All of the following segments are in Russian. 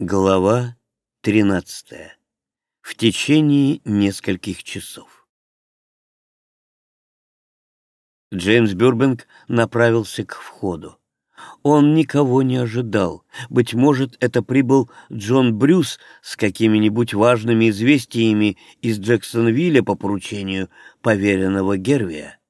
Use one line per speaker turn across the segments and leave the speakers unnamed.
Глава 13. В течение нескольких часов. Джеймс Бюрбенг направился к входу. Он никого не ожидал. Быть может, это прибыл Джон Брюс с какими-нибудь важными известиями из Джексонвилля по поручению поверенного Гервия.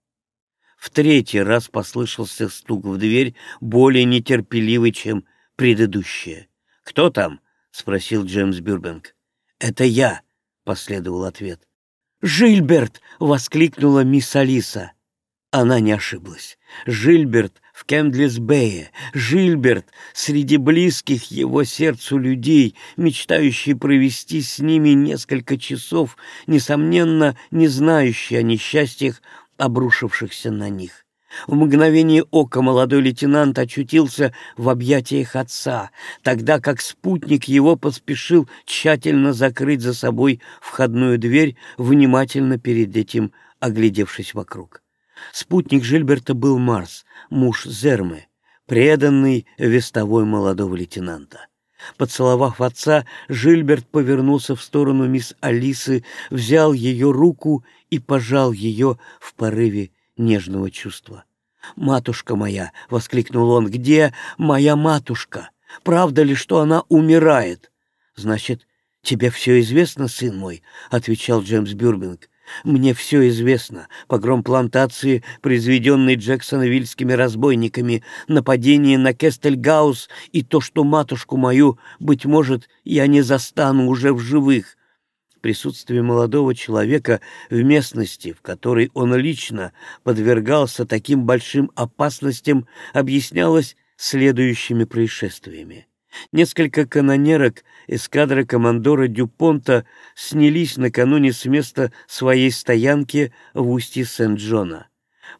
В третий раз послышался стук в дверь, более нетерпеливый, чем предыдущие. «Кто там?» — спросил Джеймс Бюрбенг. «Это я», — последовал ответ. «Жильберт!» — воскликнула мисс Алиса. Она не ошиблась. Жильберт в Кемдлис-Бэе, Жильберт среди близких его сердцу людей, мечтающий провести с ними несколько часов, несомненно, не знающий о несчастьях, обрушившихся на них. В мгновение ока молодой лейтенант очутился в объятиях отца, тогда как спутник его поспешил тщательно закрыть за собой входную дверь, внимательно перед этим оглядевшись вокруг. Спутник Жильберта был Марс, муж Зермы, преданный вестовой молодого лейтенанта. Поцеловав отца, Жильберт повернулся в сторону мисс Алисы, взял ее руку и пожал ее в порыве нежного чувства. «Матушка моя!» — воскликнул он. «Где моя матушка? Правда ли, что она умирает?» «Значит, тебе все известно, сын мой?» — отвечал Джеймс Бюрбинг. «Мне все известно. Погром плантации, произведенный Джексоновильскими разбойниками, нападение на Кестельгаус и то, что матушку мою, быть может, я не застану уже в живых присутствие молодого человека в местности, в которой он лично подвергался таким большим опасностям, объяснялось следующими происшествиями. Несколько канонерок эскадры командора Дюпонта снялись накануне с места своей стоянки в устье Сент-Джона.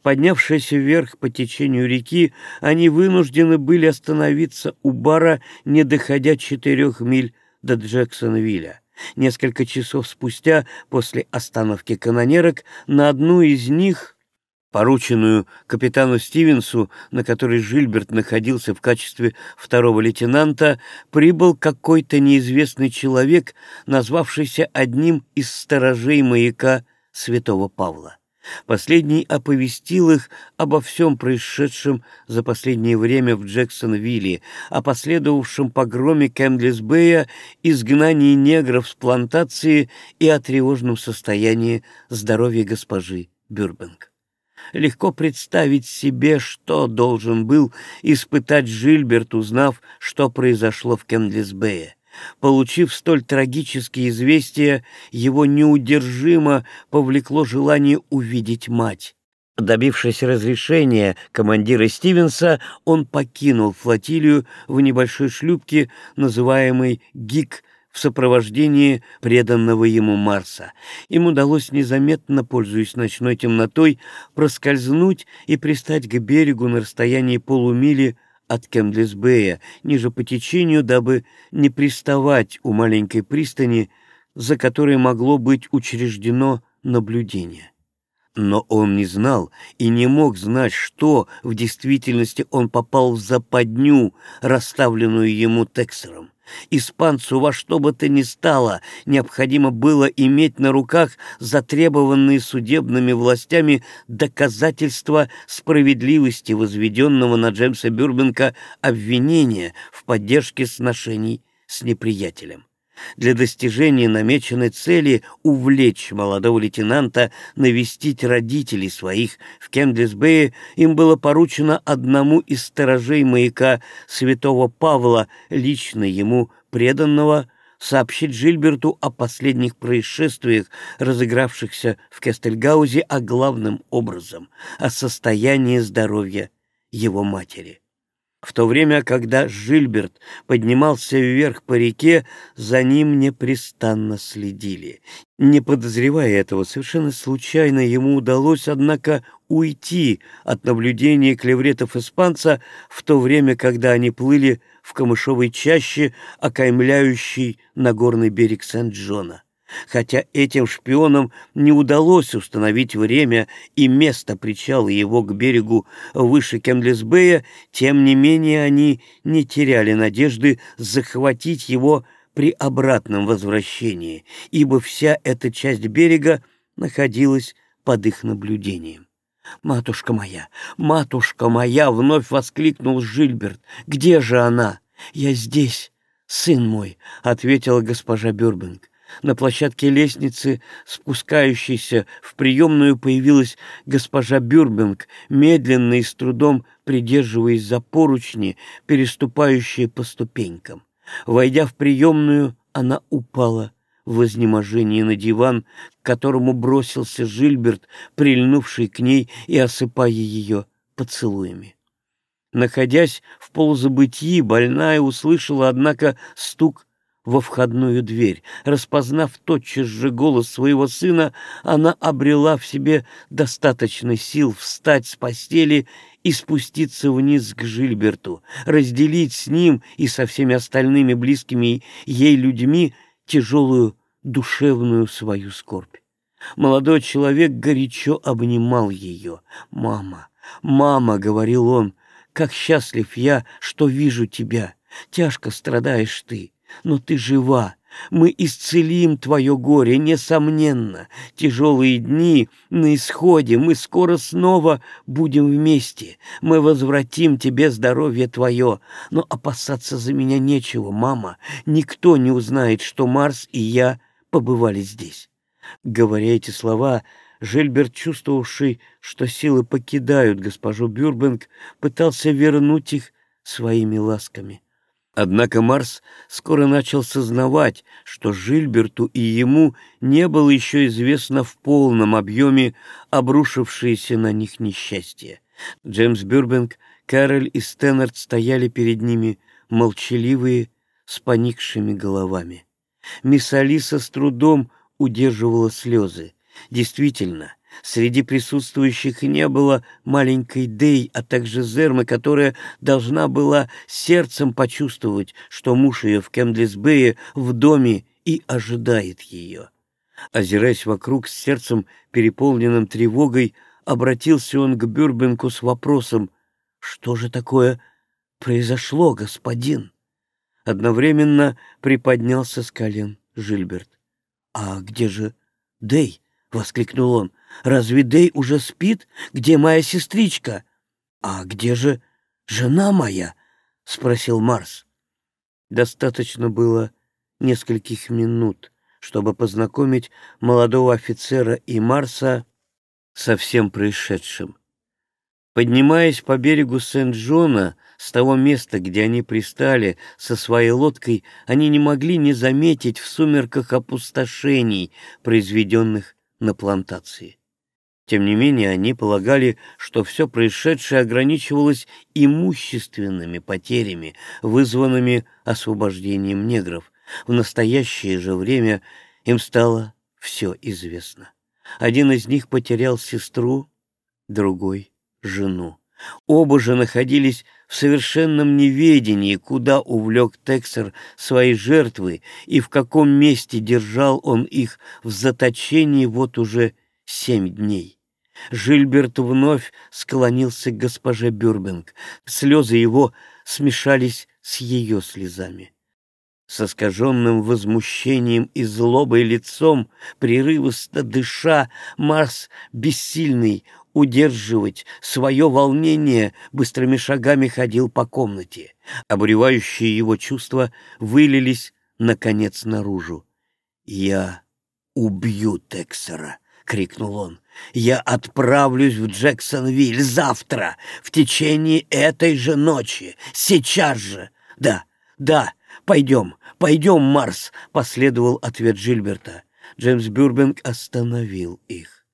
Поднявшись вверх по течению реки, они вынуждены были остановиться у бара, не доходя четырех миль до Джексонвилля. Несколько часов спустя, после остановки канонерок, на одну из них, порученную капитану Стивенсу, на которой Жильберт находился в качестве второго лейтенанта, прибыл какой-то неизвестный человек, назвавшийся одним из сторожей маяка святого Павла. Последний оповестил их обо всем происшедшем за последнее время в Джексонвилле, о последовавшем погроме Кэмдлисбэя, изгнании негров с плантации и о тревожном состоянии здоровья госпожи Бюрбенг. Легко представить себе, что должен был испытать Жильберт, узнав, что произошло в Кэмдлисбэе. Получив столь трагические известия, его неудержимо повлекло желание увидеть мать. Добившись разрешения командира Стивенса, он покинул флотилию в небольшой шлюпке, называемой «Гик», в сопровождении преданного ему Марса. Им удалось незаметно, пользуясь ночной темнотой, проскользнуть и пристать к берегу на расстоянии полумили от Кемдлисбея ниже по течению, дабы не приставать у маленькой пристани, за которой могло быть учреждено наблюдение. Но он не знал и не мог знать, что в действительности он попал в западню, расставленную ему Тексером. Испанцу во что бы то ни стало необходимо было иметь на руках затребованные судебными властями доказательства справедливости возведенного на Джеймса Бюрбенка обвинения в поддержке сношений с неприятелем. Для достижения намеченной цели увлечь молодого лейтенанта навестить родителей своих в Кемдлисбее им было поручено одному из сторожей маяка святого Павла, лично ему преданного, сообщить Жильберту о последних происшествиях, разыгравшихся в Кестельгаузе, а главным образом о состоянии здоровья его матери. В то время, когда Жильберт поднимался вверх по реке, за ним непрестанно следили. Не подозревая этого, совершенно случайно ему удалось, однако, уйти от наблюдения клевретов испанца в то время, когда они плыли в камышовой чаще, окаймляющей Нагорный берег Сент-Джона. Хотя этим шпионам не удалось установить время и место причала его к берегу выше Кемдлисбея, тем не менее они не теряли надежды захватить его при обратном возвращении, ибо вся эта часть берега находилась под их наблюдением. «Матушка моя! Матушка моя!» — вновь воскликнул Жильберт. «Где же она?» «Я здесь, сын мой!» — ответила госпожа Бюрбинг. На площадке лестницы, спускающейся в приемную, появилась госпожа Бюрбинг, медленно и с трудом придерживаясь за поручни, переступающие по ступенькам. Войдя в приемную, она упала в изнеможении на диван, к которому бросился Жильберт, прильнувший к ней и осыпая ее поцелуями. Находясь в полузабытии, больная услышала, однако, стук во входную дверь. Распознав тотчас же голос своего сына, она обрела в себе достаточно сил встать с постели и спуститься вниз к Жильберту, разделить с ним и со всеми остальными близкими ей людьми тяжелую душевную свою скорбь. Молодой человек горячо обнимал ее. «Мама, мама», — говорил он, — «как счастлив я, что вижу тебя. Тяжко страдаешь ты, но ты жива. Мы исцелим твое горе, несомненно. Тяжелые дни на исходе, мы скоро снова будем вместе. Мы возвратим тебе здоровье твое. Но опасаться за меня нечего, мама. Никто не узнает, что Марс и я побывали здесь. Говоря эти слова, Жильберт, чувствовавший, что силы покидают госпожу Бюрбенг, пытался вернуть их своими ласками. Однако Марс скоро начал сознавать, что Жильберту и ему не было еще известно в полном объеме обрушившееся на них несчастье. Джеймс Бюрбенг, Кэроль и Стэннард стояли перед ними, молчаливые, с поникшими головами. Мисс Алиса с трудом удерживала слезы. Действительно, среди присутствующих не было маленькой Дей, а также Зермы, которая должна была сердцем почувствовать, что муж ее в Кемдлисбее в доме и ожидает ее. Озираясь вокруг с сердцем, переполненным тревогой, обратился он к Бюрбенку с вопросом «Что же такое произошло, господин?» Одновременно приподнялся с колен Жильберт. «А где же Дей?» — воскликнул он. «Разве Дей уже спит? Где моя сестричка?» «А где же жена моя?» — спросил Марс. Достаточно было нескольких минут, чтобы познакомить молодого офицера и Марса со всем происшедшим. Поднимаясь по берегу Сент-Джона, с того места, где они пристали со своей лодкой, они не могли не заметить в сумерках опустошений, произведенных на плантации. Тем не менее, они полагали, что все происшедшее ограничивалось имущественными потерями, вызванными освобождением негров. В настоящее же время им стало все известно. Один из них потерял сестру, другой жену. Оба же находились в совершенном неведении, куда увлек Тексер свои жертвы и в каком месте держал он их в заточении вот уже семь дней. Жильберт вновь склонился к госпоже Бюрбинг. Слезы его смешались с ее слезами. С искаженным возмущением и злобой лицом, прерывисто дыша, Марс, бессильный, удерживать свое волнение, быстрыми шагами ходил по комнате. Обуревающие его чувства вылились, наконец, наружу. «Я убью Тексера!» — крикнул он. «Я отправлюсь в Джексонвиль завтра, в течение этой же ночи, сейчас же! Да, да, пойдем, пойдем, Марс!» — последовал ответ Джильберта. Джеймс Бюрбинг остановил их.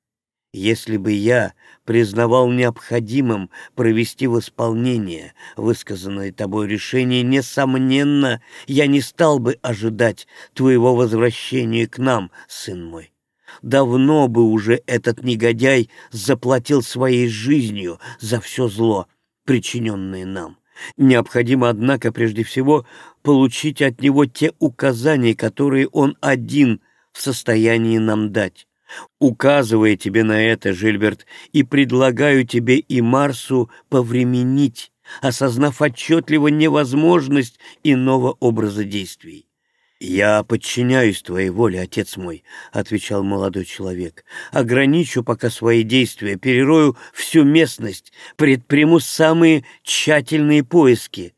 Если бы я признавал необходимым провести в исполнение высказанное тобой решение, несомненно, я не стал бы ожидать твоего возвращения к нам, сын мой. Давно бы уже этот негодяй заплатил своей жизнью за все зло, причиненное нам. Необходимо, однако, прежде всего, получить от него те указания, которые он один в состоянии нам дать. Указывая тебе на это, Жильберт, и предлагаю тебе и Марсу повременить, осознав отчетливо невозможность иного образа действий. «Я подчиняюсь твоей воле, отец мой», — отвечал молодой человек. «Ограничу пока свои действия, перерою всю местность, предприму самые тщательные поиски.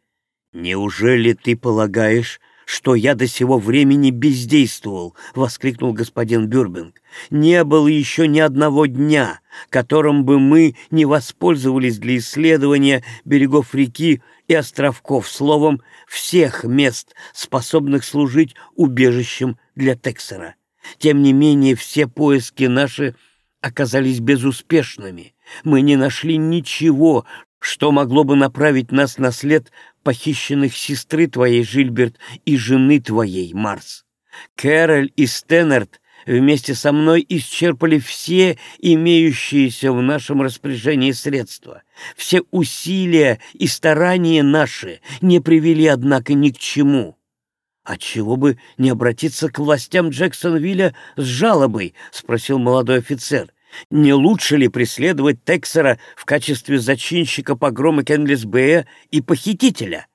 Неужели ты полагаешь, что я до сего времени бездействовал, — воскликнул господин Бюрбинг. Не было еще ни одного дня, которым бы мы не воспользовались для исследования берегов реки и островков, словом, всех мест, способных служить убежищем для Тексера. Тем не менее, все поиски наши оказались безуспешными. Мы не нашли ничего, что могло бы направить нас на след похищенных сестры твоей, Жильберт, и жены твоей, Марс. Кэроль и Стэннерт вместе со мной исчерпали все имеющиеся в нашем распоряжении средства. Все усилия и старания наши не привели, однако, ни к чему. «А чего бы не обратиться к властям Джексонвилля с жалобой?» — спросил молодой офицер. Не лучше ли преследовать Тексера в качестве зачинщика погрома Кенлисбея и похитителя?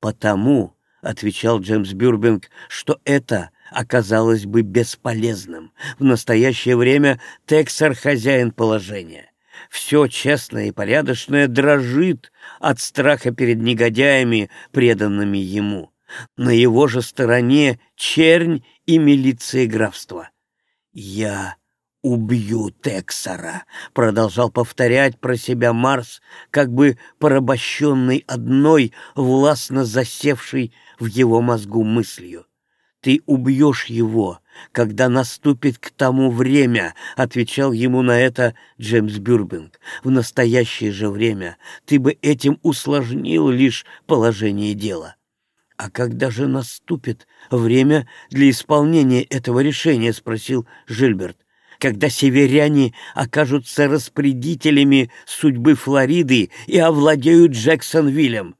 Потому, — отвечал Джеймс Бюрбинг, — что это оказалось бы бесполезным. В настоящее время Тексер — хозяин положения. Все честное и порядочное дрожит от страха перед негодяями, преданными ему. На его же стороне чернь и милиция графства. Я «Убью Тексора», — продолжал повторять про себя Марс, как бы порабощенный одной, властно засевшей в его мозгу мыслью. «Ты убьешь его, когда наступит к тому время», — отвечал ему на это Джеймс Бюрбинг. «В настоящее же время ты бы этим усложнил лишь положение дела». «А когда же наступит время для исполнения этого решения?» — спросил Жильберт когда северяне окажутся распорядителями судьбы Флориды и овладеют Джексонвиллем.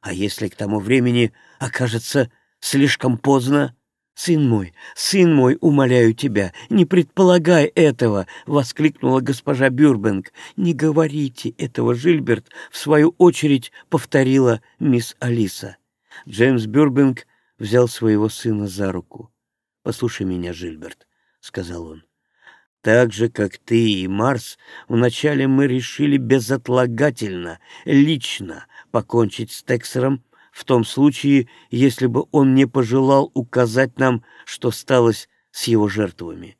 А если к тому времени окажется слишком поздно? «Сын мой, сын мой, умоляю тебя, не предполагай этого!» — воскликнула госпожа Бюрбенг. «Не говорите этого, Жильберт!» — в свою очередь повторила мисс Алиса. Джеймс Бюрбенг взял своего сына за руку. «Послушай меня, Жильберт», — сказал он. Так же, как ты и Марс, вначале мы решили безотлагательно, лично покончить с Тексером, в том случае, если бы он не пожелал указать нам, что сталось с его жертвами.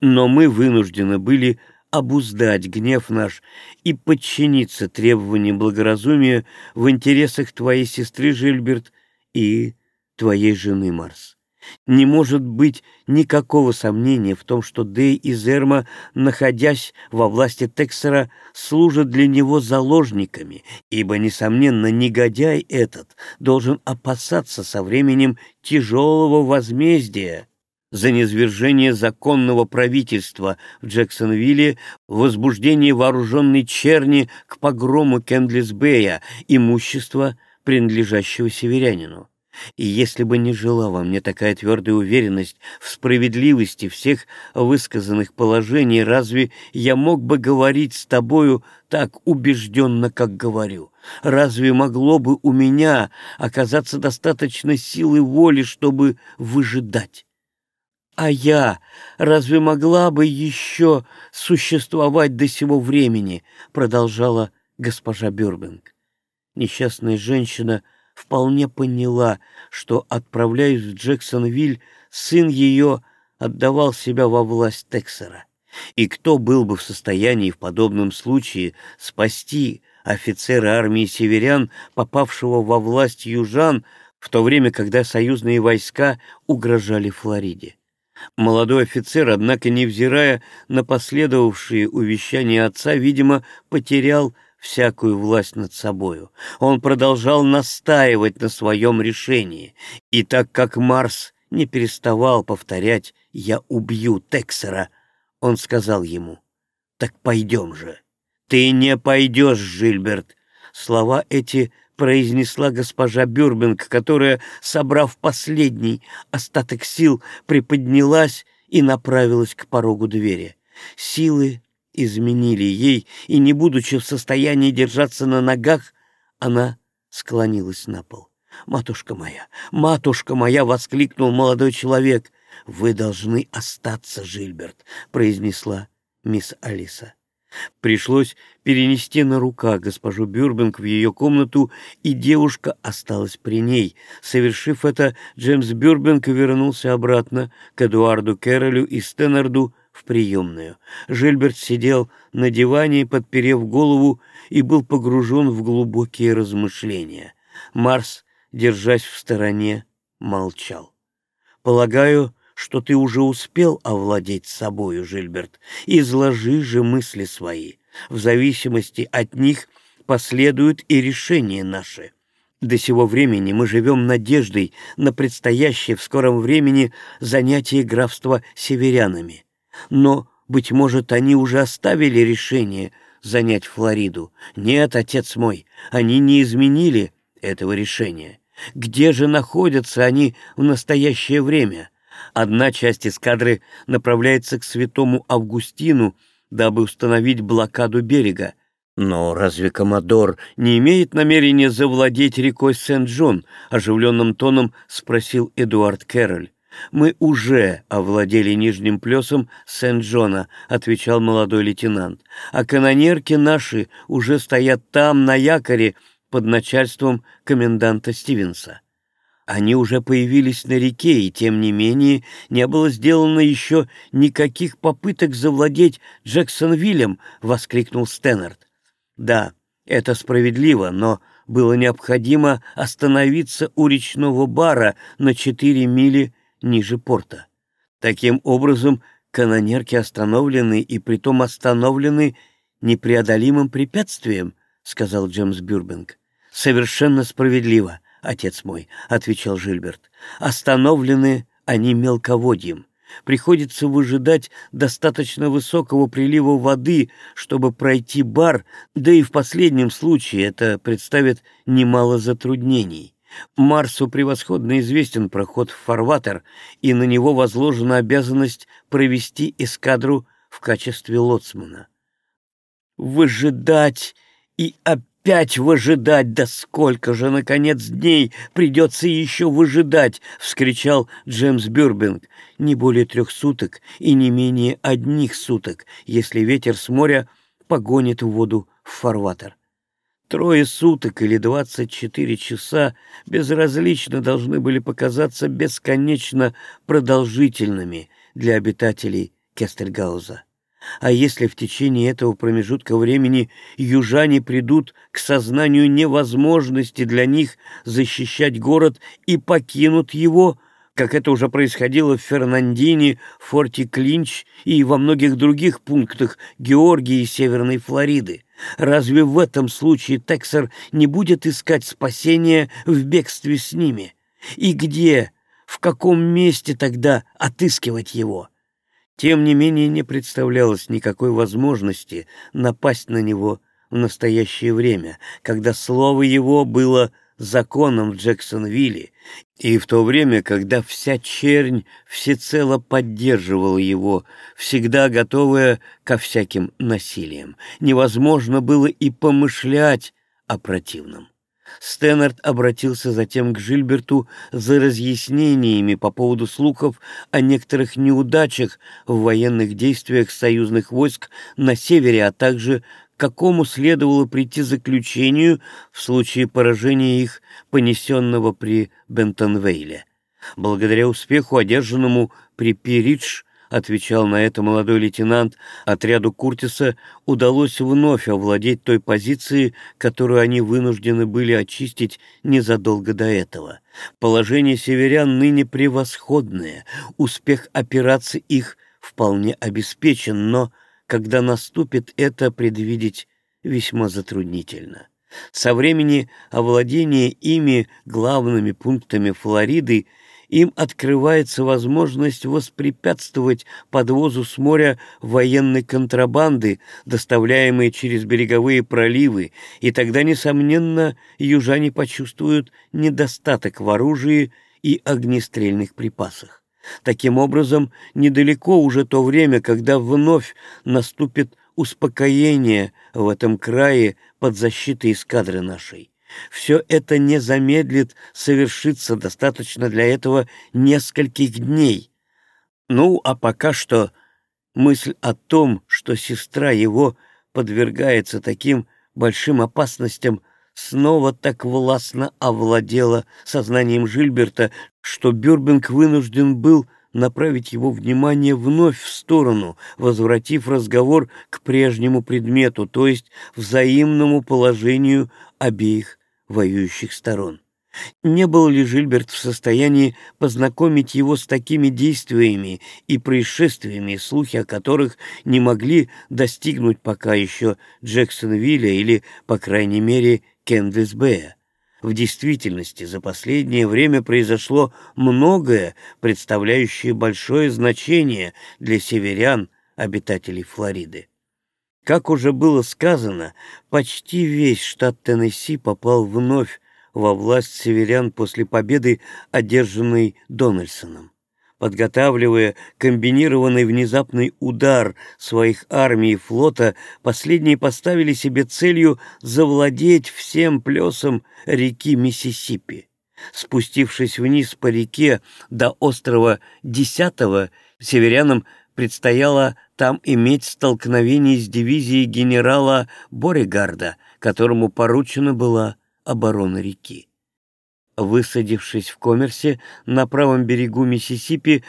Но мы вынуждены были обуздать гнев наш и подчиниться требованиям благоразумия в интересах твоей сестры Жильберт и твоей жены Марс. Не может быть никакого сомнения в том, что Дэй и Зерма, находясь во власти Тексера, служат для него заложниками, ибо, несомненно, негодяй этот должен опасаться со временем тяжелого возмездия за низвержение законного правительства в Джексонвилле, возбуждение вооруженной черни к погрому Кендлисбея, имущества, принадлежащего северянину. И если бы не жила во мне такая твердая уверенность в справедливости всех высказанных положений, разве я мог бы говорить с тобою так убежденно, как говорю? Разве могло бы у меня оказаться достаточно силы воли, чтобы выжидать? А я разве могла бы еще существовать до сего времени? Продолжала госпожа Бюрбинг. Несчастная женщина — вполне поняла, что, отправляясь в Джексонвиль, сын ее отдавал себя во власть Тексера. И кто был бы в состоянии в подобном случае спасти офицера армии северян, попавшего во власть южан, в то время, когда союзные войска угрожали Флориде? Молодой офицер, однако, невзирая на последовавшие увещания отца, видимо, потерял всякую власть над собою. Он продолжал настаивать на своем решении, и так как Марс не переставал повторять «Я убью Тексера», он сказал ему «Так пойдем же». «Ты не пойдешь, Жильберт!» Слова эти произнесла госпожа Бюрбинг, которая, собрав последний остаток сил, приподнялась и направилась к порогу двери. Силы изменили ей, и, не будучи в состоянии держаться на ногах, она склонилась на пол. «Матушка моя, матушка моя!» — воскликнул молодой человек. «Вы должны остаться, Жильберт», — произнесла мисс Алиса. Пришлось перенести на руках госпожу Бюрбинг в ее комнату, и девушка осталась при ней. Совершив это, Джеймс Бюрбинг вернулся обратно к Эдуарду Кэрролю и Стэннерду в приемную. Жильберт сидел на диване, подперев голову, и был погружен в глубокие размышления. Марс, держась в стороне, молчал. «Полагаю, что ты уже успел овладеть собою, Жильберт. Изложи же мысли свои. В зависимости от них последуют и решения наши. До сего времени мы живем надеждой на предстоящее в скором времени занятие графства северянами. Но, быть может, они уже оставили решение занять Флориду. Нет, отец мой, они не изменили этого решения. Где же находятся они в настоящее время? Одна часть эскадры направляется к святому Августину, дабы установить блокаду берега. Но разве Комодор не имеет намерения завладеть рекой Сент-Джон? Оживленным тоном спросил Эдуард Кэрроль. «Мы уже овладели нижним плесом Сент-Джона», — отвечал молодой лейтенант. «А канонерки наши уже стоят там, на якоре, под начальством коменданта Стивенса». Они уже появились на реке, и тем не менее не было сделано еще никаких попыток завладеть Джексонвиллем, — воскликнул Стэннерд. Да, это справедливо, но было необходимо остановиться у речного бара на четыре мили ниже порта. Таким образом, канонерки остановлены и притом остановлены непреодолимым препятствием, — сказал Джеймс Бюрбинг. Совершенно справедливо отец мой, — отвечал Жильберт. — Остановлены они мелководьем. Приходится выжидать достаточно высокого прилива воды, чтобы пройти бар, да и в последнем случае это представит немало затруднений. Марсу превосходно известен проход в фарватер, и на него возложена обязанность провести эскадру в качестве лоцмана. Выжидать и опять выжидать, да сколько же, наконец, дней придется еще выжидать!» — вскричал Джеймс Бюрбинг. «Не более трех суток и не менее одних суток, если ветер с моря погонит воду в фарватер. Трое суток или двадцать четыре часа безразлично должны были показаться бесконечно продолжительными для обитателей Кестельгауза. А если в течение этого промежутка времени южане придут к сознанию невозможности для них защищать город и покинут его, как это уже происходило в Фернандине, Форте Клинч и во многих других пунктах Георгии и Северной Флориды, разве в этом случае Тексер не будет искать спасения в бегстве с ними? И где, в каком месте тогда отыскивать его? Тем не менее не представлялось никакой возможности напасть на него в настоящее время, когда слово его было законом в Джексонвилле, и в то время, когда вся чернь всецело поддерживала его, всегда готовая ко всяким насилиям. Невозможно было и помышлять о противном. Стэннард обратился затем к Жильберту за разъяснениями по поводу слухов о некоторых неудачах в военных действиях союзных войск на севере, а также какому следовало прийти заключению в случае поражения их, понесенного при Бентонвейле. Благодаря успеху, одержанному при Пиридж, — отвечал на это молодой лейтенант, отряду Куртиса удалось вновь овладеть той позицией, которую они вынуждены были очистить незадолго до этого. Положение северян ныне превосходное, успех операции их вполне обеспечен, но когда наступит это, предвидеть весьма затруднительно. Со времени овладения ими главными пунктами Флориды им открывается возможность воспрепятствовать подвозу с моря военной контрабанды, доставляемой через береговые проливы, и тогда, несомненно, южане почувствуют недостаток в оружии и огнестрельных припасах. Таким образом, недалеко уже то время, когда вновь наступит успокоение в этом крае под защитой эскадры нашей. Все это не замедлит совершиться достаточно для этого нескольких дней. Ну, а пока что мысль о том, что сестра его подвергается таким большим опасностям, снова так властно овладела сознанием Жильберта, что Бюрбинг вынужден был направить его внимание вновь в сторону, возвратив разговор к прежнему предмету, то есть взаимному положению обеих воюющих сторон. Не был ли Жильберт в состоянии познакомить его с такими действиями и происшествиями, слухи о которых не могли достигнуть пока еще Джексонвилля или, по крайней мере, Кендлисбея? В действительности за последнее время произошло многое, представляющее большое значение для северян, обитателей Флориды. Как уже было сказано, почти весь штат Теннесси попал вновь во власть северян после победы, одержанной Дональдсоном. Подготавливая комбинированный внезапный удар своих армий и флота, последние поставили себе целью завладеть всем плесом реки Миссисипи. Спустившись вниз по реке до острова Десятого, северянам предстояло там иметь столкновение с дивизией генерала Боригарда, которому поручена была оборона реки. Высадившись в Коммерсе на правом берегу Миссисипи,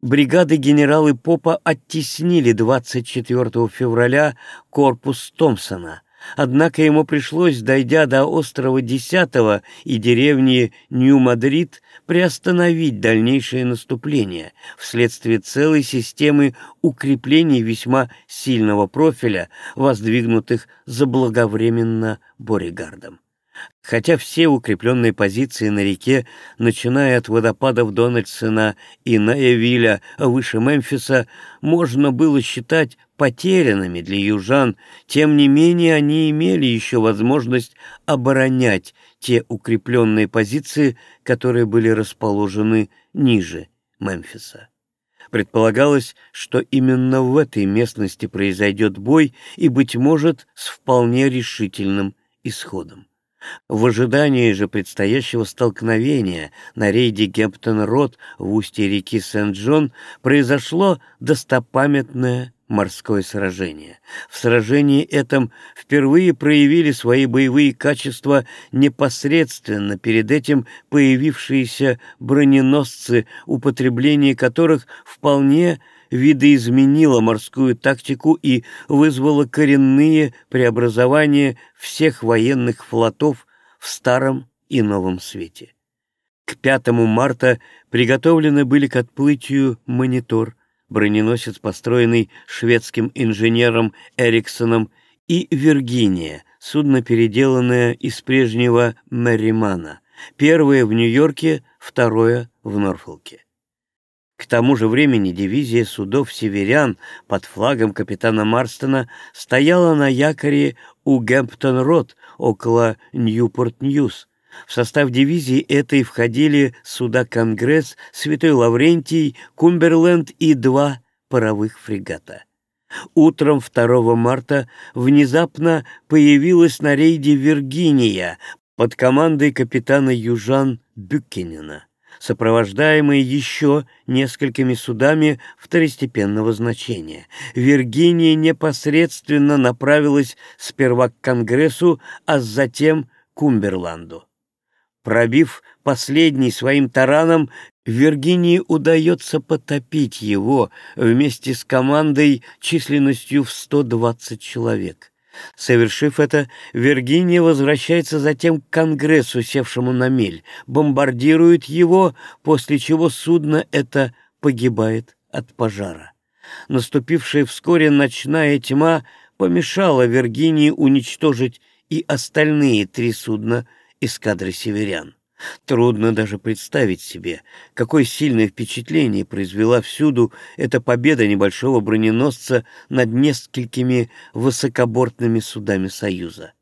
бригады генерала Попа оттеснили 24 февраля корпус Томпсона — Однако ему пришлось, дойдя до острова Десятого и деревни Нью-Мадрид, приостановить дальнейшее наступление вследствие целой системы укреплений весьма сильного профиля, воздвигнутых заблаговременно Боригардом. Хотя все укрепленные позиции на реке, начиная от водопадов Дональдсона и Наявиля выше Мемфиса, можно было считать потерянными для южан, тем не менее они имели еще возможность оборонять те укрепленные позиции, которые были расположены ниже Мемфиса. Предполагалось, что именно в этой местности произойдет бой и, быть может, с вполне решительным исходом. В ожидании же предстоящего столкновения на рейде Гемптон-Рот в устье реки Сент-Джон произошло достопамятное морское сражение. В сражении этом впервые проявили свои боевые качества непосредственно перед этим появившиеся броненосцы, употребление которых вполне видоизменило морскую тактику и вызвало коренные преобразования всех военных флотов в Старом и Новом Свете. К 5 марта приготовлены были к отплытию «Монитор», броненосец, построенный шведским инженером Эриксоном, и «Виргиния», судно, переделанное из прежнего «Мерримака», первое в Нью-Йорке, второе в Норфолке. К тому же времени дивизия судов «Северян» под флагом капитана Марстона стояла на якоре у Гэмптон-Рот около Ньюпорт-Ньюс. В состав дивизии этой входили суда «Конгресс», «Святой Лаврентий», «Кумберленд» и два паровых фрегата. Утром 2 марта внезапно появилась на рейде «Виргиния» под командой капитана Южан Бюккенена сопровождаемые еще несколькими судами второстепенного значения. Виргиния непосредственно направилась сперва к Конгрессу, а затем к Умберланду. Пробив последний своим тараном, Виргинии удается потопить его вместе с командой численностью в 120 человек. Совершив это, Виргиния возвращается затем к Конгрессу, севшему на мель, бомбардирует его, после чего судно это погибает от пожара. Наступившая вскоре ночная тьма помешала Виргинии уничтожить и остальные три судна эскадры северян. Трудно даже представить себе, какое сильное впечатление произвела всюду эта победа небольшого броненосца над несколькими высокобортными судами Союза.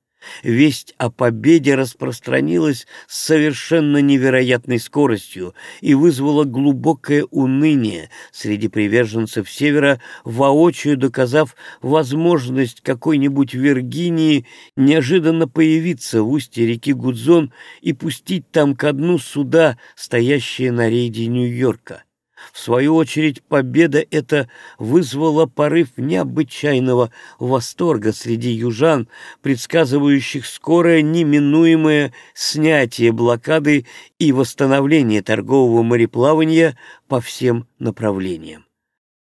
Весть о победе распространилась с совершенно невероятной скоростью и вызвала глубокое уныние среди приверженцев Севера, воочию доказав возможность какой-нибудь Виргинии неожиданно появиться в устье реки Гудзон и пустить там ко дну суда, стоящие на рейде Нью-Йорка. В свою очередь, победа эта вызвала порыв необычайного восторга среди южан, предсказывающих скорое неминуемое снятие блокады и восстановление торгового мореплавания по всем направлениям.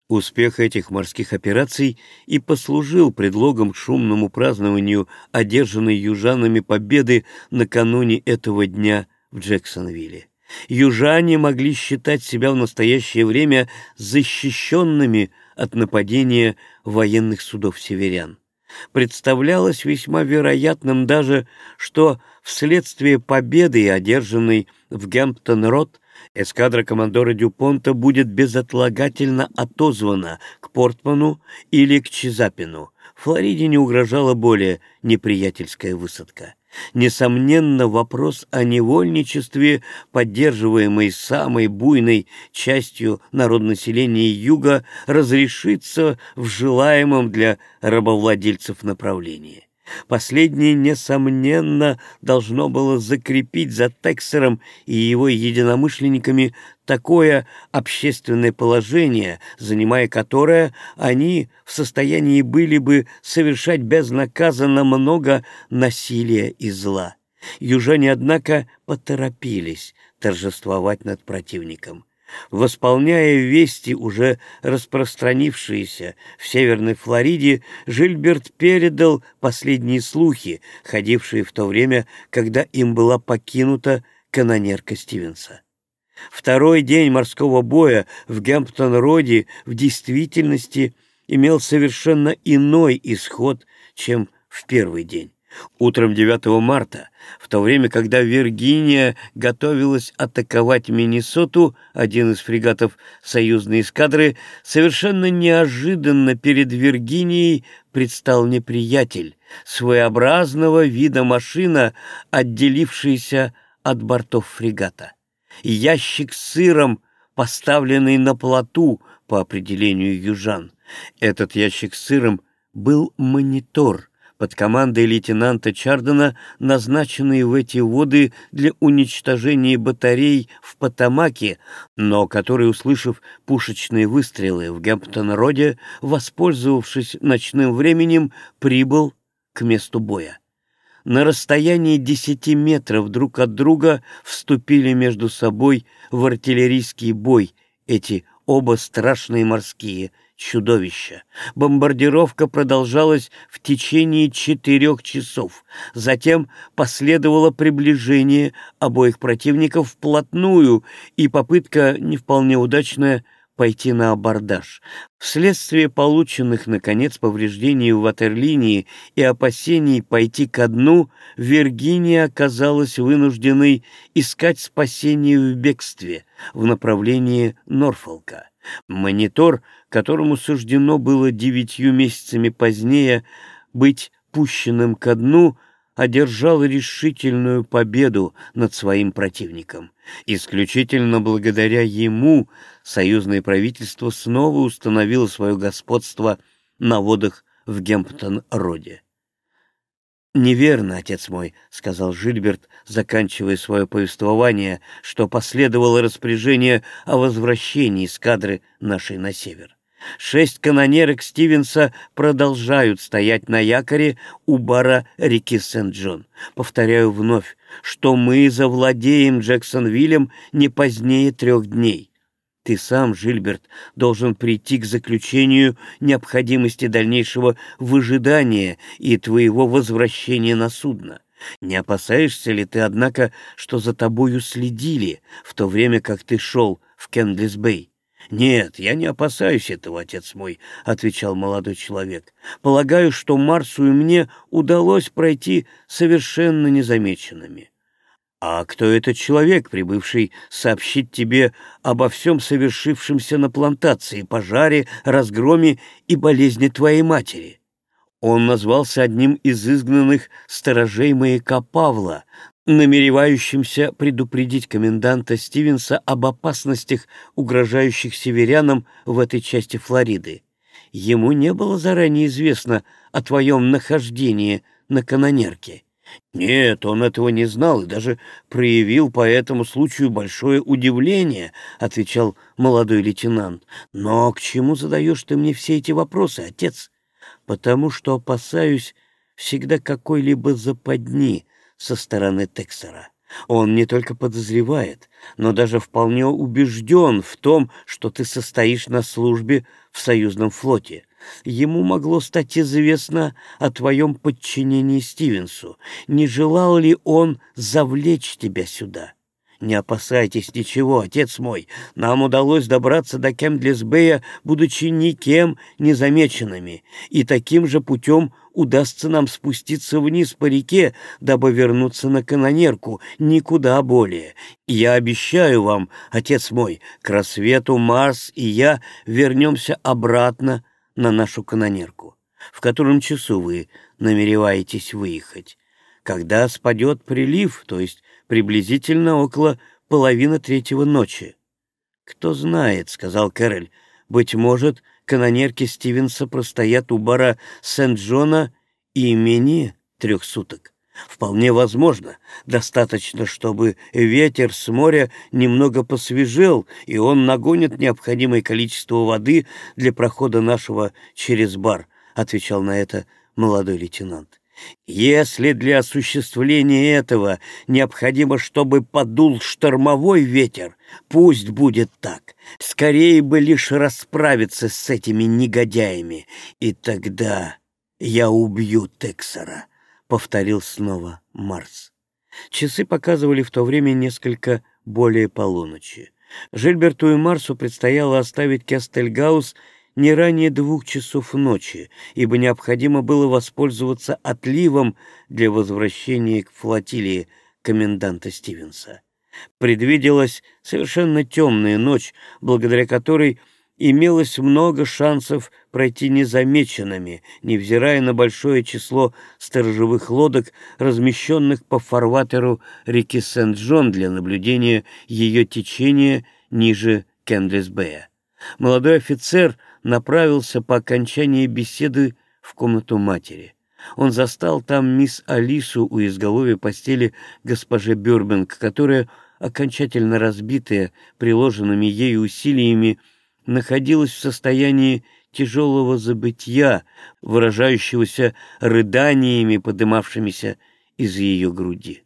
Успех этих морских операций и послужил предлогом к шумному празднованию одержанной южанами победы накануне этого дня в Джексонвилле южане могли считать себя в настоящее время защищенными от нападения военных судов северян. Представлялось весьма вероятным даже, что вследствие победы, одержанной в Гэмптон-Рот, эскадра командора Дюпонта будет безотлагательно отозвана к Портману или к Чизапину. Флориде не угрожала более неприятельская высадка. Несомненно, вопрос о невольничестве, поддерживаемый самой буйной частью народонаселения Юга, разрешится в желаемом для рабовладельцев направлении. Последнее, несомненно, должно было закрепить за Тексером и его единомышленниками такое общественное положение, занимая которое они в состоянии были бы совершать безнаказанно много насилия и зла. Южане, однако, поторопились торжествовать над противником. Восполняя вести, уже распространившиеся в Северной Флориде, Жильберт передал последние слухи, ходившие в то время, когда им была покинута канонерка Стивенса. Второй день морского боя в Гэмптон-Роде в действительности имел совершенно иной исход, чем в первый день. Утром 9 марта, в то время, когда Виргиния готовилась атаковать Миннесоту, один из фрегатов союзной эскадры, совершенно неожиданно перед Виргинией предстал неприятель, своеобразного вида машина, отделившаяся от бортов фрегата. Ящик с сыром, поставленный на плоту по определению южан. Этот ящик с сыром был монитор — под командой лейтенанта Чардена, назначенный в эти воды для уничтожения батарей в Потамаке, но который, услышав пушечные выстрелы в Гэмптон-Роде, воспользовавшись ночным временем, прибыл к месту боя. На расстоянии десяти метров друг от друга вступили между собой в артиллерийский бой эти оба страшные морские чудовища. Бомбардировка продолжалась в течение четырех часов. Затем последовало приближение обоих противников вплотную и попытка, не вполне удачная, пойти на абордаж. Вследствие полученных, наконец, повреждений в ватерлинии и опасений пойти ко дну, Виргиния оказалась вынужденной искать спасение в бегстве в направлении Норфолка. Монитор, которому суждено было девятью месяцами позднее быть пущенным ко дну, одержал решительную победу над своим противником. Исключительно благодаря ему союзное правительство снова установило свое господство на водах в Гемптон-Роде. «Неверно, отец мой», — сказал Жильберт, заканчивая свое повествование, что последовало распоряжение о возвращении эскадры нашей на север. Шесть канонерок Стивенса продолжают стоять на якоре у бара реки Сент-Джон. Повторяю вновь, что мы завладеем Джексонвиллем не позднее трех дней. Ты сам, Жильберт, должен прийти к заключению необходимости дальнейшего выжидания и твоего возвращения на судно. Не опасаешься ли ты, однако, что за тобою следили, в то время как ты шел в Кендлис-Бэй? «Нет, я не опасаюсь этого, отец мой», — отвечал молодой человек. «Полагаю, что Марсу и мне удалось пройти совершенно незамеченными. «А кто этот человек, прибывший сообщить тебе обо всем совершившемся на плантации, пожаре, разгроме и болезни твоей матери?» Он назвался одним из изгнанных сторожей маяка Павла, намеревающимся предупредить коменданта Стивенса об опасностях, угрожающих северянам в этой части Флориды. Ему не было заранее известно о твоем нахождении на канонерке. Нет, он этого не знал и даже проявил по этому случаю большое удивление, отвечал молодой лейтенант. Но к чему задаешь ты мне все эти вопросы, отец? Потому что опасаюсь всегда какой-либо западни со стороны Тексера. Он не только подозревает, но даже вполне убежден в том, что ты состоишь на службе в союзном флоте. Ему могло стать известно о твоем подчинении Стивенсу. Не желал ли он завлечь тебя сюда? Не опасайтесь ничего, отец мой. Нам удалось добраться до Кемдлисбея, будучи никем незамеченными, и таким же путем удастся нам спуститься вниз по реке, дабы вернуться на канонерку, никуда более. Я обещаю вам, отец мой, к рассвету Марс и я вернемся обратно на нашу канонерку. В котором часу вы намереваетесь выехать? Когда спадет прилив, то есть приблизительно около половины третьего ночи. «Кто знает», — сказал Кэроль, — «быть может, канонерки Стивенса простоят у бара Сент-Джона и трех суток. Вполне возможно, достаточно, чтобы ветер с моря немного посвежел, и он нагонит необходимое количество воды для прохода нашего через бар», — отвечал на это молодой лейтенант. Если для осуществления этого необходимо, чтобы подул штормовой ветер, пусть будет так. Скорее бы лишь расправиться с этими негодяями, и тогда я убью Тексера, — повторил снова Марс. Часы показывали в то время несколько более полуночи. Жильберту и Марсу предстояло оставить Кестельгаус не ранее двух часов ночи, ибо необходимо было воспользоваться отливом для возвращения к флотилии коменданта Стивенса. Предвиделась совершенно темная ночь, благодаря которой имелось много шансов пройти незамеченными, невзирая на большое число сторожевых лодок, размещенных по фарватеру реки Сент-Джон для наблюдения ее течения ниже Кендлисбея. Молодой офицер направился по окончании беседы в комнату матери. Он застал там мисс Алису у изголовья постели госпожи Бёрбинг, которая, окончательно разбитая приложенными ей усилиями, находилась в состоянии тяжелого забытья, выражающегося рыданиями, подымавшимися из ее груди.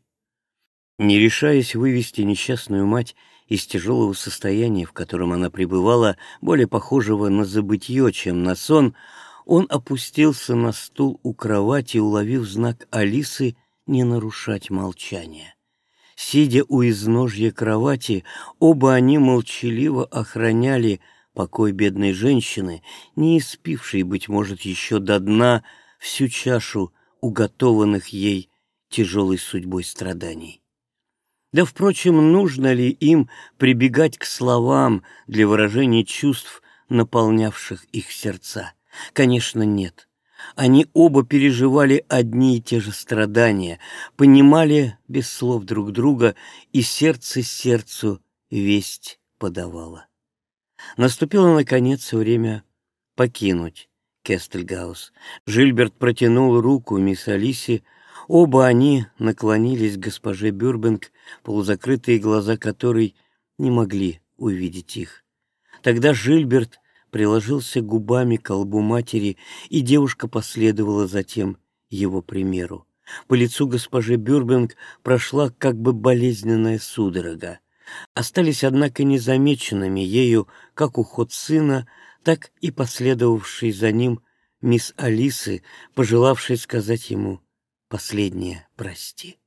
Не решаясь вывести несчастную мать из тяжелого состояния, в котором она пребывала, более похожего на забытье, чем на сон, он опустился на стул у кровати, уловив знак Алисы не нарушать молчание. Сидя у изножья кровати, оба они молчаливо охраняли покой бедной женщины, не испившей, быть может, еще до дна всю чашу уготованных ей тяжелой судьбой страданий. Да, впрочем, нужно ли им прибегать к словам для выражения чувств, наполнявших их сердца? Конечно, нет. Они оба переживали одни и те же страдания, понимали без слов друг друга, и сердце сердцу весть подавало. Наступило, наконец, время покинуть Кестельгаус. Жильберт протянул руку мисс Алисе, Оба они наклонились к госпоже Бюрбенг, полузакрытые глаза которой не могли увидеть их. Тогда Жильберт приложился губами к колбу матери, и девушка последовала затем его примеру. По лицу госпожи Бюрбенг прошла как бы болезненная судорога. Остались, однако, незамеченными ею как уход сына, так и последовавший за ним мисс Алисы, пожелавшей сказать ему последнее «прости».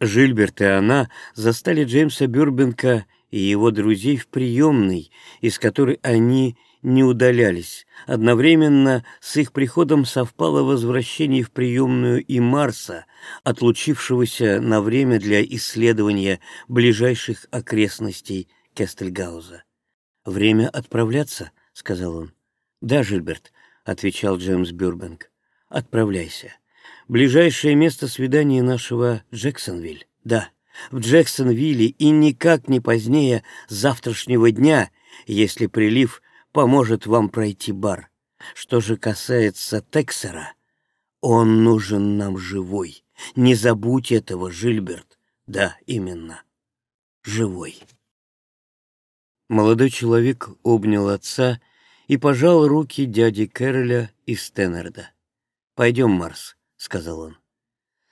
Жильберт и она застали Джеймса Бюрбенка и его друзей в приемной, из которой они не удалялись. Одновременно с их приходом совпало возвращение в приемную и Марса, отлучившегося на время для исследования ближайших окрестностей Кестельгауза. «Время отправляться?» — сказал он. «Да, Жильберт», — отвечал Джеймс Бюрбенк. отправляйся. Ближайшее место свидания нашего Джексонвиль. Да, в Джексонвилле и никак не позднее завтрашнего дня, если прилив поможет вам пройти бар. Что же касается Тексера, он нужен нам живой. Не забудь этого, Жильберт. Да, именно, живой. Молодой человек обнял отца и пожал руки дяди Кэроля и Стэннерда. «Пойдем, Марс», — сказал он.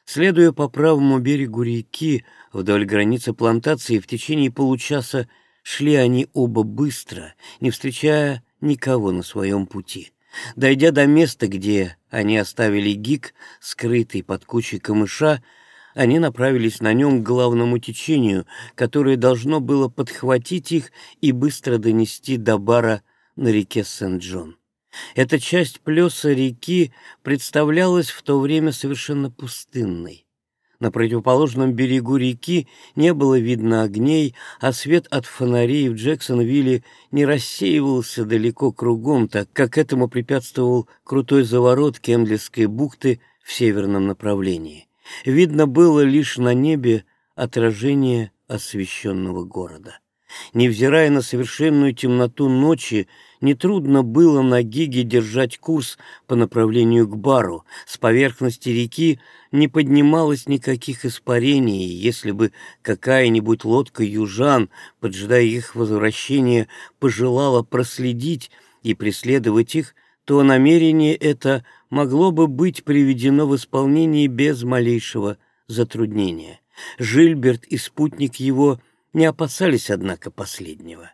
Следуя по правому берегу реки вдоль границы плантации, в течение получаса шли они оба быстро, не встречая никого на своем пути. Дойдя до места, где они оставили гик, скрытый под кучей камыша, они направились на нем к главному течению, которое должно было подхватить их и быстро донести до бара на реке Сент-Джон. Эта часть плеса реки представлялась в то время совершенно пустынной. На противоположном берегу реки не было видно огней, а свет от фонарей в Джексонвилле не рассеивался далеко кругом, так как этому препятствовал крутой заворот Кемблисской бухты в северном направлении. Видно было лишь на небе отражение освещенного города. Невзирая на совершенную темноту ночи, нетрудно было на Гиге держать курс по направлению к бару. С поверхности реки не поднималось никаких испарений, если бы какая-нибудь лодка южан, поджидая их возвращения, пожелала проследить и преследовать их, то намерение это могло бы быть приведено в исполнение без малейшего затруднения. Жильберт и спутник его не опасались, однако, последнего.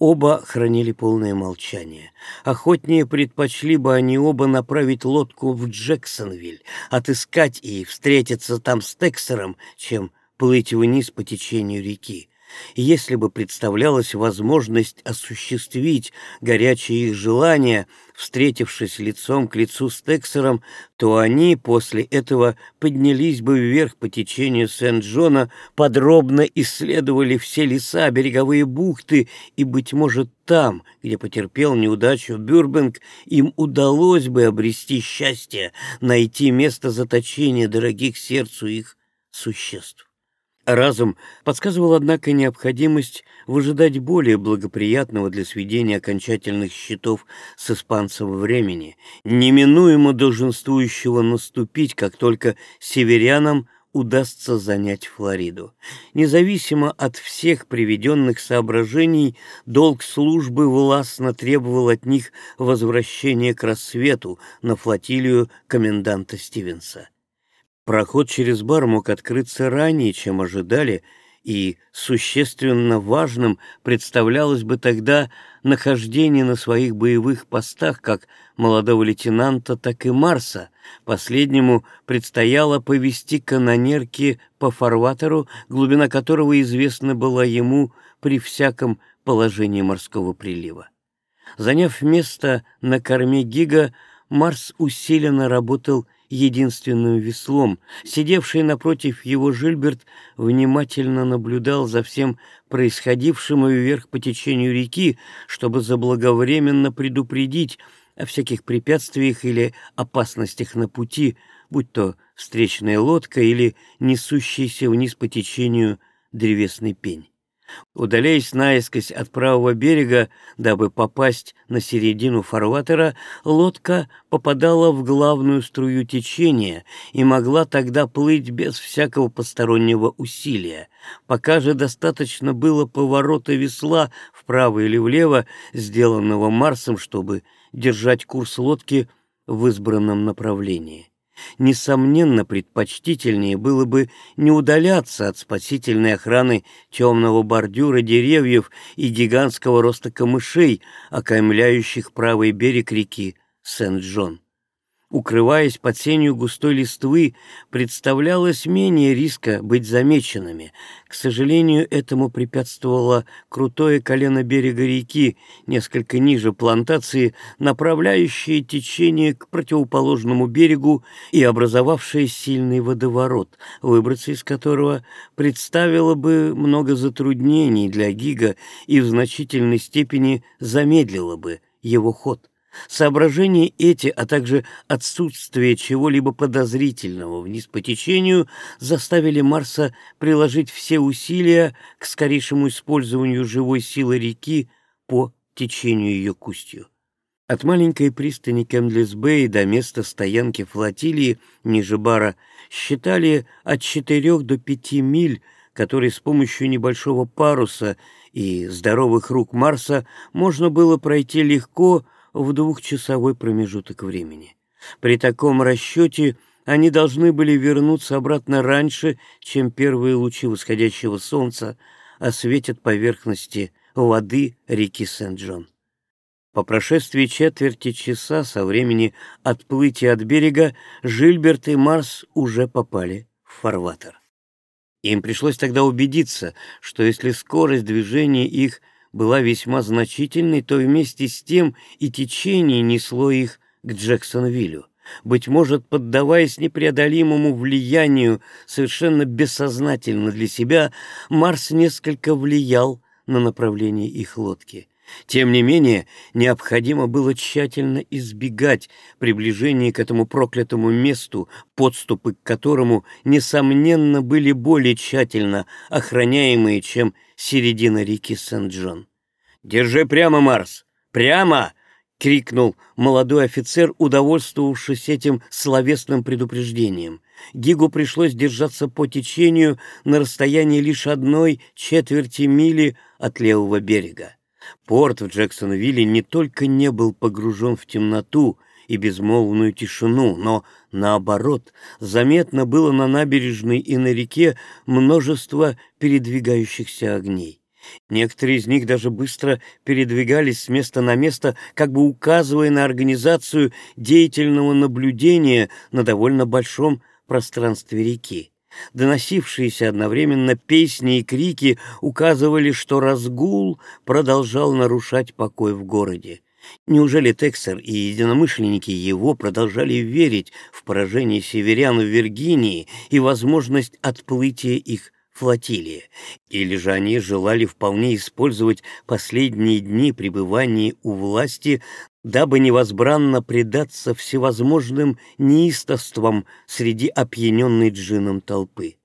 Оба хранили полное молчание. Охотнее предпочли бы они оба направить лодку в Джексонвиль, отыскать и встретиться там с Тексером, чем плыть вниз по течению реки. Если бы представлялась возможность осуществить горячие их желания, встретившись лицом к лицу с Тексером, то они после этого поднялись бы вверх по течению Сент-Джона, подробно исследовали все леса, береговые бухты, и, быть может, там, где потерпел неудачу Бюрбенг, им удалось бы обрести счастье, найти место заточения дорогих сердцу их существ. Разум подсказывал, однако, необходимость выжидать более благоприятного для сведения окончательных счетов с испанцем времени, неминуемо долженствующего наступить, как только северянам удастся занять Флориду. Независимо от всех приведенных соображений, долг службы властно требовал от них возвращения к рассвету на флотилию коменданта Стивенса. Проход через бар мог открыться ранее, чем ожидали, и существенно важным представлялось бы тогда нахождение на своих боевых постах как молодого лейтенанта, так и Марса. Последнему предстояло повести канонерки по фарватеру, глубина которого известна была ему при всяком положении морского прилива. Заняв место на корме Гига, Марс усиленно работал единственным веслом. Сидевший напротив его Жильберт внимательно наблюдал за всем происходившим и вверх по течению реки, чтобы заблаговременно предупредить о всяких препятствиях или опасностях на пути, будь то встречная лодка или несущийся вниз по течению древесный пень. Удаляясь наискось от правого берега, дабы попасть на середину фарватера, лодка попадала в главную струю течения и могла тогда плыть без всякого постороннего усилия. Пока же достаточно было поворота весла вправо или влево, сделанного Марсом, чтобы держать курс лодки в избранном направлении. Несомненно, предпочтительнее было бы не удаляться от спасительной охраны темного бордюра деревьев и гигантского роста камышей, окаймляющих правый берег реки Сент-Джон укрываясь под сенью густой листвы, представлялось менее риска быть замеченными. К сожалению, этому препятствовало крутое колено берега реки, несколько ниже плантации, направляющее течение к противоположному берегу и образовавшее сильный водоворот, выбраться из которого представило бы много затруднений для Гига и в значительной степени замедлило бы его ход. Соображения эти, а также отсутствие чего-либо подозрительного вниз по течению заставили Марса приложить все усилия к скорейшему использованию живой силы реки по течению ее к устью. От маленькой пристани Кемдлис-Бэй до места стоянки флотилии ниже бара считали от четырех до пяти миль, которые с помощью небольшого паруса и здоровых рук Марса можно было пройти легко в двухчасовой промежуток времени. При таком расчете они должны были вернуться обратно раньше, чем первые лучи восходящего солнца осветят поверхности воды реки Сент-Джон. По прошествии четверти часа со времени отплытия от берега Жильберт и Марс уже попали в фарватер. Им пришлось тогда убедиться, что если скорость движения их была весьма значительной, то вместе с тем и течение несло их к Джексонвиллю. Быть может, поддаваясь непреодолимому влиянию, совершенно бессознательно для себя, Марс несколько влиял на направление их лодки. Тем не менее, необходимо было тщательно избегать приближения к этому проклятому месту, подступы к которому, несомненно, были более тщательно охраняемые, чем середина реки Сент-Джон. «Держи прямо, Марс! Прямо!» — крикнул молодой офицер, удовольствовавшись этим словесным предупреждением. Гигу пришлось держаться по течению на расстоянии лишь одной четверти мили от левого берега. Порт в Джексонвилле не только не был погружен в темноту и безмолвную тишину, но, наоборот, заметно было на набережной и на реке множество передвигающихся огней. Некоторые из них даже быстро передвигались с места на место, как бы указывая на организацию деятельного наблюдения на довольно большом пространстве реки. Доносившиеся одновременно песни и крики указывали, что разгул продолжал нарушать покой в городе. Неужели Тексер и единомышленники его продолжали верить в поражение северян в Виргинии и возможность отплытия их флотилии? Или же они желали вполне использовать последние дни пребывания у власти дабы невозбранно предаться всевозможным неистовствам среди опьяненной джином толпы.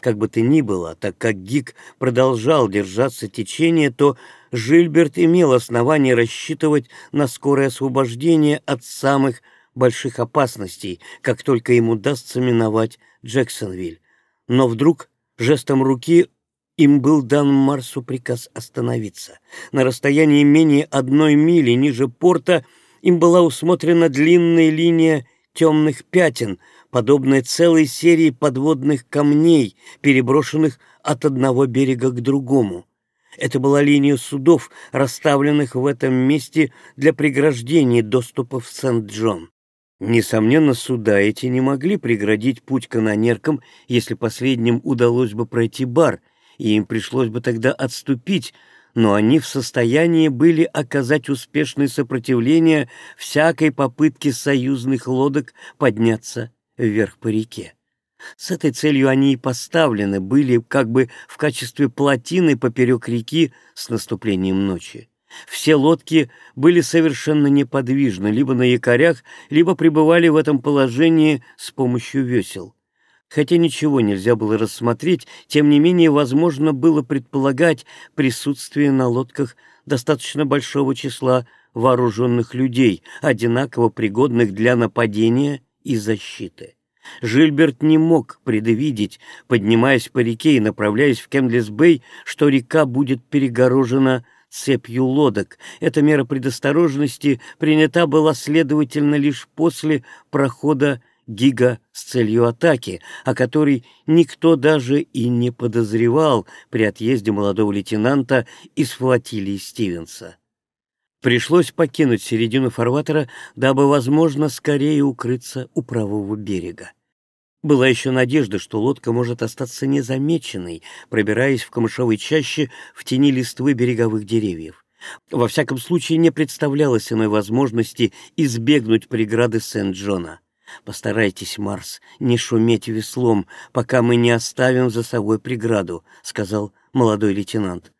Как бы то ни было, так как Гик продолжал держаться течения, то Жильберт имел основание рассчитывать на скорое освобождение от самых больших опасностей, как только ему удастся миновать Джексонвиль. Но вдруг жестом руки им был дан Марсу приказ остановиться. На расстоянии менее одной мили ниже порта им была усмотрена длинная линия темных пятен, подобная целой серии подводных камней, переброшенных от одного берега к другому. Это была линия судов, расставленных в этом месте для преграждения доступа в Сент-Джон. Несомненно, суда эти не могли преградить путь канонеркам, если последним удалось бы пройти бар — и им пришлось бы тогда отступить, но они в состоянии были оказать успешное сопротивление всякой попытке союзных лодок подняться вверх по реке. С этой целью они и поставлены были как бы в качестве плотины поперек реки с наступлением ночи. Все лодки были совершенно неподвижны, либо на якорях, либо пребывали в этом положении с помощью весел. Хотя ничего нельзя было рассмотреть, тем не менее возможно было предполагать присутствие на лодках достаточно большого числа вооруженных людей, одинаково пригодных для нападения и защиты. Жильберт не мог предвидеть, поднимаясь по реке и направляясь в Кемдлис-Бэй, что река будет перегорожена цепью лодок. Эта мера предосторожности принята была, следовательно, лишь после прохода Гига с целью атаки, о которой никто даже и не подозревал при отъезде молодого лейтенанта из флотилии Стивенса. Пришлось покинуть середину фарватера, дабы, возможно, скорее укрыться у правого берега. Была еще надежда, что лодка может остаться незамеченной, пробираясь в камышовой чаще в тени листвы береговых деревьев. Во всяком случае, не представлялось иной возможности избегнуть преграды Сент-Джона. «Постарайтесь, Марс, не шуметь веслом, пока мы не оставим за собой преграду», — сказал молодой лейтенант.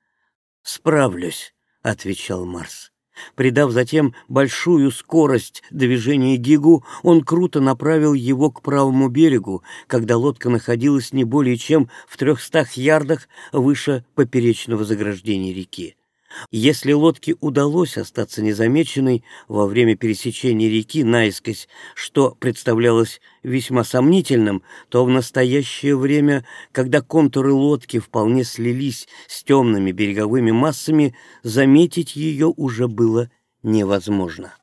«Справлюсь», — отвечал Марс. Придав затем большую скорость движения Гигу, он круто направил его к правому берегу, когда лодка находилась не более чем в трехстах ярдах выше поперечного заграждения реки. Если лодке удалось остаться незамеченной во время пересечения реки наискось, что представлялось весьма сомнительным, то в настоящее время, когда контуры лодки вполне слились с темными береговыми массами, заметить ее уже было невозможно.